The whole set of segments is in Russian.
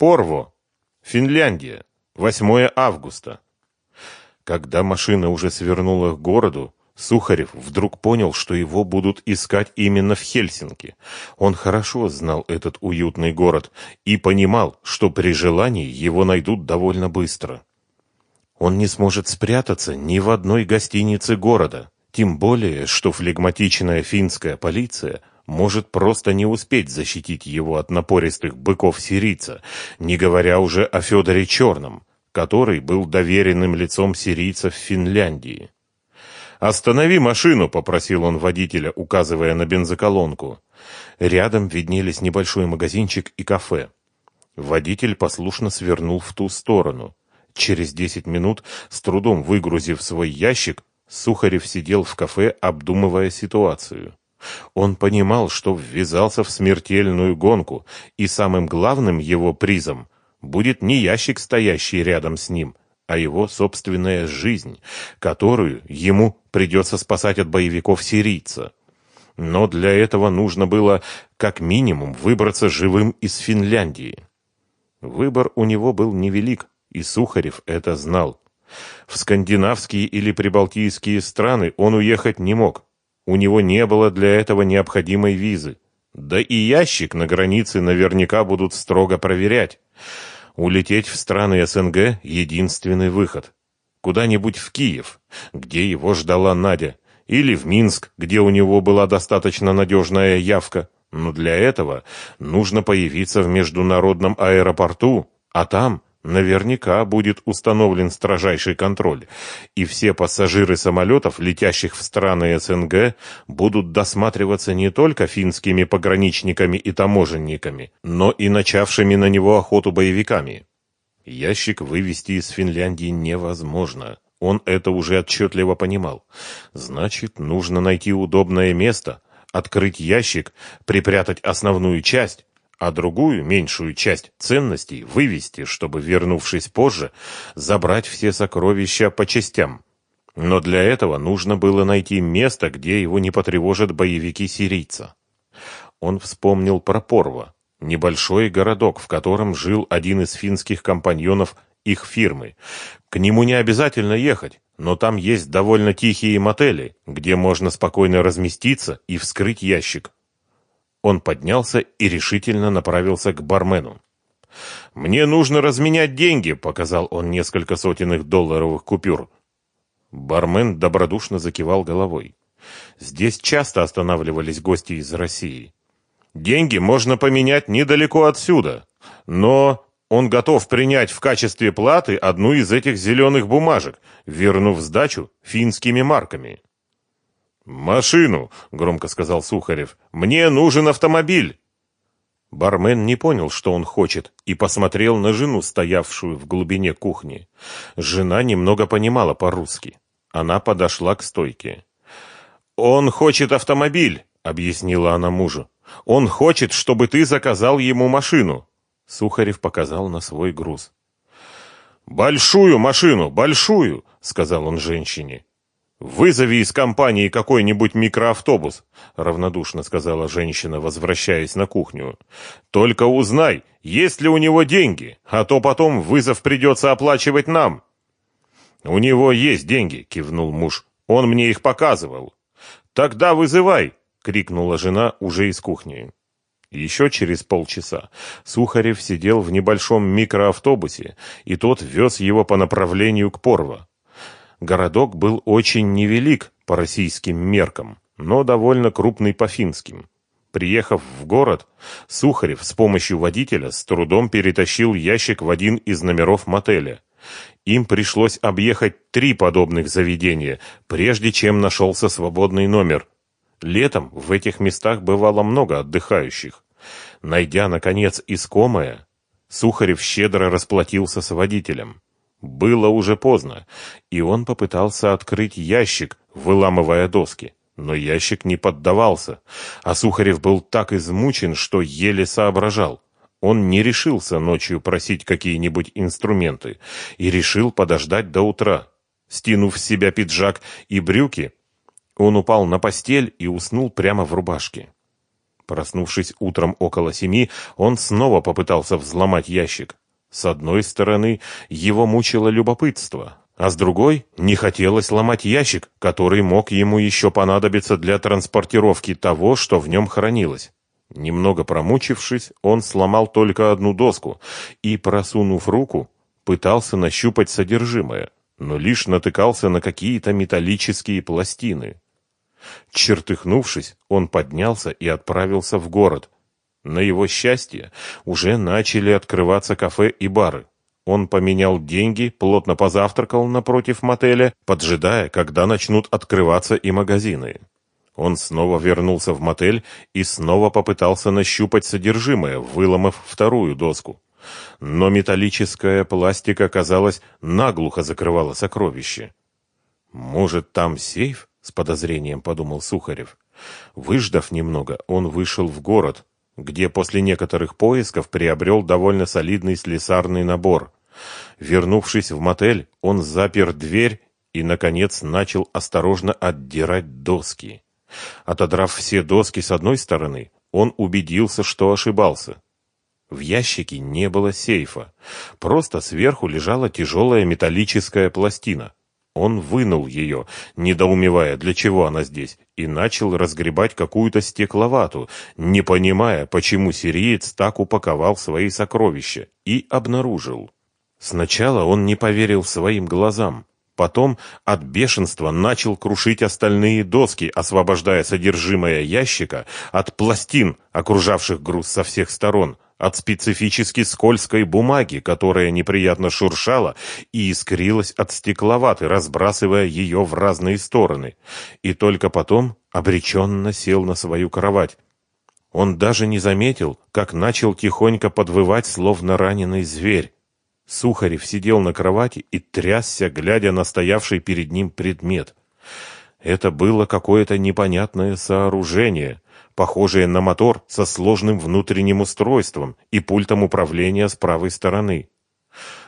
Порво, Финляндия, 8 августа. Когда машина уже свернула к городу, Сухарев вдруг понял, что его будут искать именно в Хельсинки. Он хорошо знал этот уютный город и понимал, что при желании его найдут довольно быстро. Он не сможет спрятаться ни в одной гостинице города, тем более, что флегматичная финская полиция может просто не успеть защитить его от напористых быков сирийца, не говоря уже о Федоре Черном, который был доверенным лицом сирийцев в Финляндии. «Останови машину!» — попросил он водителя, указывая на бензоколонку. Рядом виднелись небольшой магазинчик и кафе. Водитель послушно свернул в ту сторону. Через десять минут, с трудом выгрузив свой ящик, Сухарев сидел в кафе, обдумывая ситуацию. Он понимал, что ввязался в смертельную гонку, и самым главным его призом будет не ящик, стоящий рядом с ним, а его собственная жизнь, которую ему придется спасать от боевиков сирийца. Но для этого нужно было как минимум выбраться живым из Финляндии. Выбор у него был невелик, и Сухарев это знал. В скандинавские или прибалтийские страны он уехать не мог. У него не было для этого необходимой визы. Да и ящик на границе наверняка будут строго проверять. Улететь в страны СНГ — единственный выход. Куда-нибудь в Киев, где его ждала Надя, или в Минск, где у него была достаточно надежная явка. Но для этого нужно появиться в международном аэропорту, а там наверняка будет установлен строжайший контроль, и все пассажиры самолетов, летящих в страны СНГ, будут досматриваться не только финскими пограничниками и таможенниками, но и начавшими на него охоту боевиками. Ящик вывести из Финляндии невозможно. Он это уже отчетливо понимал. Значит, нужно найти удобное место, открыть ящик, припрятать основную часть, а другую, меньшую часть ценностей вывести, чтобы, вернувшись позже, забрать все сокровища по частям. Но для этого нужно было найти место, где его не потревожат боевики сирийца. Он вспомнил про Порво, небольшой городок, в котором жил один из финских компаньонов их фирмы. К нему не обязательно ехать, но там есть довольно тихие мотели, где можно спокойно разместиться и вскрыть ящик. Он поднялся и решительно направился к бармену. «Мне нужно разменять деньги», — показал он несколько сотенных долларовых купюр. Бармен добродушно закивал головой. Здесь часто останавливались гости из России. Деньги можно поменять недалеко отсюда, но он готов принять в качестве платы одну из этих зеленых бумажек, вернув сдачу финскими марками. «Машину!» — громко сказал Сухарев. «Мне нужен автомобиль!» Бармен не понял, что он хочет, и посмотрел на жену, стоявшую в глубине кухни. Жена немного понимала по-русски. Она подошла к стойке. «Он хочет автомобиль!» — объяснила она мужу. «Он хочет, чтобы ты заказал ему машину!» Сухарев показал на свой груз. «Большую машину, большую!» — сказал он женщине. «Вызови из компании какой-нибудь микроавтобус», — равнодушно сказала женщина, возвращаясь на кухню. «Только узнай, есть ли у него деньги, а то потом вызов придется оплачивать нам». «У него есть деньги», — кивнул муж. «Он мне их показывал». «Тогда вызывай», — крикнула жена уже из кухни. Еще через полчаса Сухарев сидел в небольшом микроавтобусе, и тот вез его по направлению к Порво. Городок был очень невелик по российским меркам, но довольно крупный по финским. Приехав в город, Сухарев с помощью водителя с трудом перетащил ящик в один из номеров мотеля. Им пришлось объехать три подобных заведения, прежде чем нашелся свободный номер. Летом в этих местах бывало много отдыхающих. Найдя, наконец, искомое, Сухарев щедро расплатился с водителем. Было уже поздно, и он попытался открыть ящик, выламывая доски. Но ящик не поддавался, а Сухарев был так измучен, что еле соображал. Он не решился ночью просить какие-нибудь инструменты и решил подождать до утра. Стянув с себя пиджак и брюки, он упал на постель и уснул прямо в рубашке. Проснувшись утром около семи, он снова попытался взломать ящик. С одной стороны, его мучило любопытство, а с другой не хотелось ломать ящик, который мог ему еще понадобиться для транспортировки того, что в нем хранилось. Немного промучившись, он сломал только одну доску и, просунув руку, пытался нащупать содержимое, но лишь натыкался на какие-то металлические пластины. Чертыхнувшись, он поднялся и отправился в город. На его счастье уже начали открываться кафе и бары. Он поменял деньги, плотно позавтракал напротив мотеля, поджидая, когда начнут открываться и магазины. Он снова вернулся в мотель и снова попытался нащупать содержимое, выломав вторую доску. Но металлическая пластика, казалось, наглухо закрывала сокровище. «Может, там сейф?» — с подозрением подумал Сухарев. Выждав немного, он вышел в город, где после некоторых поисков приобрел довольно солидный слесарный набор. Вернувшись в мотель, он запер дверь и, наконец, начал осторожно отдирать доски. Отодрав все доски с одной стороны, он убедился, что ошибался. В ящике не было сейфа, просто сверху лежала тяжелая металлическая пластина. Он вынул ее, недоумевая, для чего она здесь, и начал разгребать какую-то стекловату, не понимая, почему сириец так упаковал свои сокровища, и обнаружил. Сначала он не поверил своим глазам, потом от бешенства начал крушить остальные доски, освобождая содержимое ящика от пластин, окружавших груз со всех сторон, от специфически скользкой бумаги, которая неприятно шуршала и искрилась от стекловаты, разбрасывая ее в разные стороны, и только потом обреченно сел на свою кровать. Он даже не заметил, как начал тихонько подвывать, словно раненый зверь. Сухарев сидел на кровати и трясся, глядя на стоявший перед ним предмет. Это было какое-то непонятное сооружение, похожее на мотор со сложным внутренним устройством и пультом управления с правой стороны.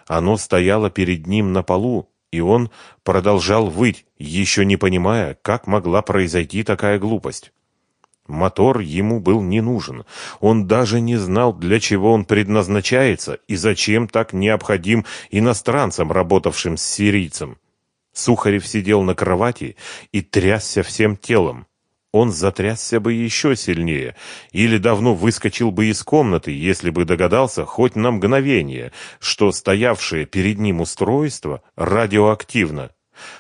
Оно стояло перед ним на полу, и он продолжал выть, еще не понимая, как могла произойти такая глупость. Мотор ему был не нужен. Он даже не знал, для чего он предназначается и зачем так необходим иностранцам, работавшим с сирийцем. Сухарев сидел на кровати и трясся всем телом он затрясся бы еще сильнее или давно выскочил бы из комнаты, если бы догадался хоть на мгновение, что стоявшее перед ним устройство радиоактивно.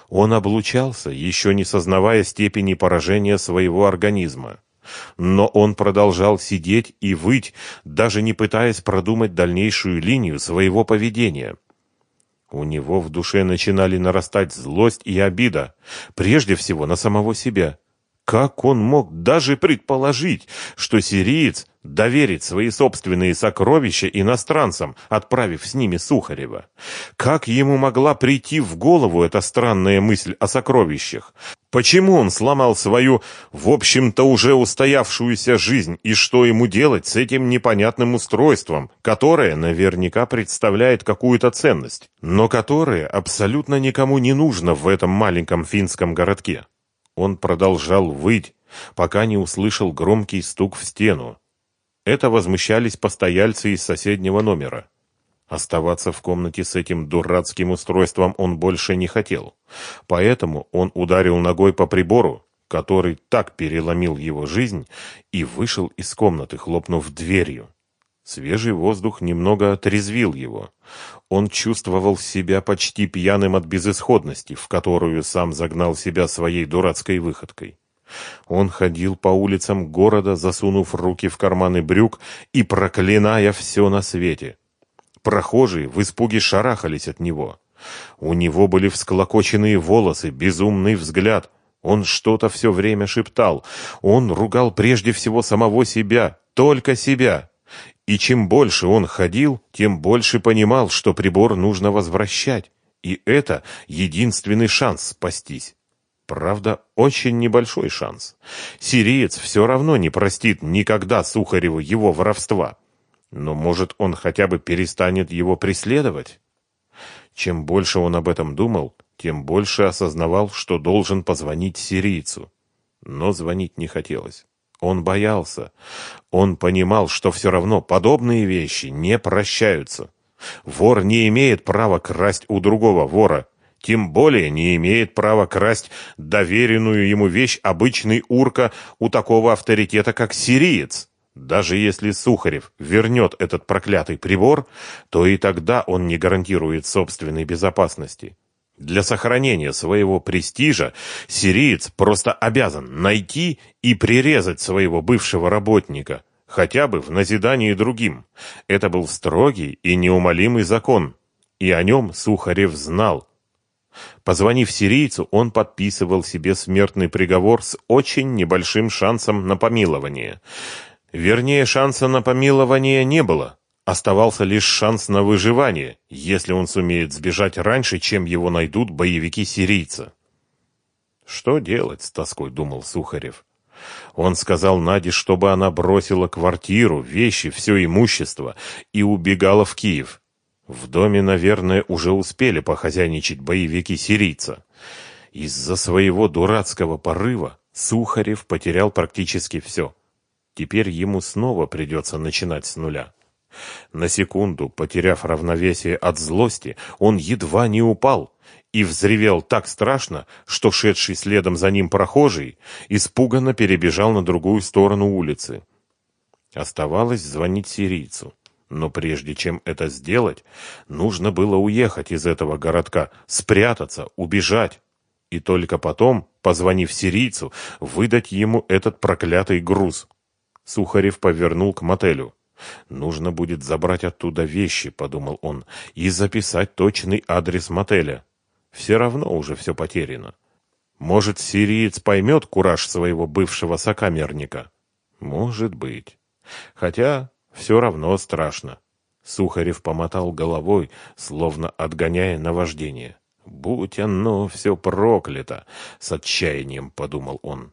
Он облучался, еще не сознавая степени поражения своего организма. Но он продолжал сидеть и выть, даже не пытаясь продумать дальнейшую линию своего поведения. У него в душе начинали нарастать злость и обида, прежде всего на самого себя. Как он мог даже предположить, что сириец доверит свои собственные сокровища иностранцам, отправив с ними Сухарева? Как ему могла прийти в голову эта странная мысль о сокровищах? Почему он сломал свою, в общем-то, уже устоявшуюся жизнь, и что ему делать с этим непонятным устройством, которое наверняка представляет какую-то ценность, но которое абсолютно никому не нужно в этом маленьком финском городке? Он продолжал выть, пока не услышал громкий стук в стену. Это возмущались постояльцы из соседнего номера. Оставаться в комнате с этим дурацким устройством он больше не хотел. Поэтому он ударил ногой по прибору, который так переломил его жизнь, и вышел из комнаты, хлопнув дверью. Свежий воздух немного отрезвил его. Он чувствовал себя почти пьяным от безысходности, в которую сам загнал себя своей дурацкой выходкой. Он ходил по улицам города, засунув руки в карманы брюк и проклиная все на свете. Прохожие в испуге шарахались от него. У него были всклокоченные волосы, безумный взгляд. Он что-то все время шептал. Он ругал прежде всего самого себя, только себя. И чем больше он ходил, тем больше понимал, что прибор нужно возвращать. И это единственный шанс спастись. Правда, очень небольшой шанс. Сириец все равно не простит никогда Сухареву его воровства. Но, может, он хотя бы перестанет его преследовать? Чем больше он об этом думал, тем больше осознавал, что должен позвонить сирийцу. Но звонить не хотелось. Он боялся. Он понимал, что все равно подобные вещи не прощаются. Вор не имеет права красть у другого вора. Тем более не имеет права красть доверенную ему вещь обычный урка у такого авторитета, как сириец. Даже если Сухарев вернет этот проклятый прибор, то и тогда он не гарантирует собственной безопасности. Для сохранения своего престижа сириец просто обязан найти и прирезать своего бывшего работника, хотя бы в назидании другим. Это был строгий и неумолимый закон, и о нем Сухарев знал. Позвонив сирийцу, он подписывал себе смертный приговор с очень небольшим шансом на помилование – Вернее, шанса на помилование не было. Оставался лишь шанс на выживание, если он сумеет сбежать раньше, чем его найдут боевики сирийца. Что делать, с тоской думал Сухарев. Он сказал Наде, чтобы она бросила квартиру, вещи, все имущество и убегала в Киев. В доме, наверное, уже успели похозяйничать боевики сирийца. Из-за своего дурацкого порыва Сухарев потерял практически все. Теперь ему снова придется начинать с нуля. На секунду, потеряв равновесие от злости, он едва не упал и взревел так страшно, что шедший следом за ним прохожий испуганно перебежал на другую сторону улицы. Оставалось звонить сирийцу. Но прежде чем это сделать, нужно было уехать из этого городка, спрятаться, убежать. И только потом, позвонив сирийцу, выдать ему этот проклятый груз. Сухарев повернул к мотелю. «Нужно будет забрать оттуда вещи», — подумал он, — «и записать точный адрес мотеля. Все равно уже все потеряно. Может, сириец поймет кураж своего бывшего сокамерника? Может быть. Хотя все равно страшно». Сухарев помотал головой, словно отгоняя наваждение. «Будь оно все проклято!» — с отчаянием подумал он.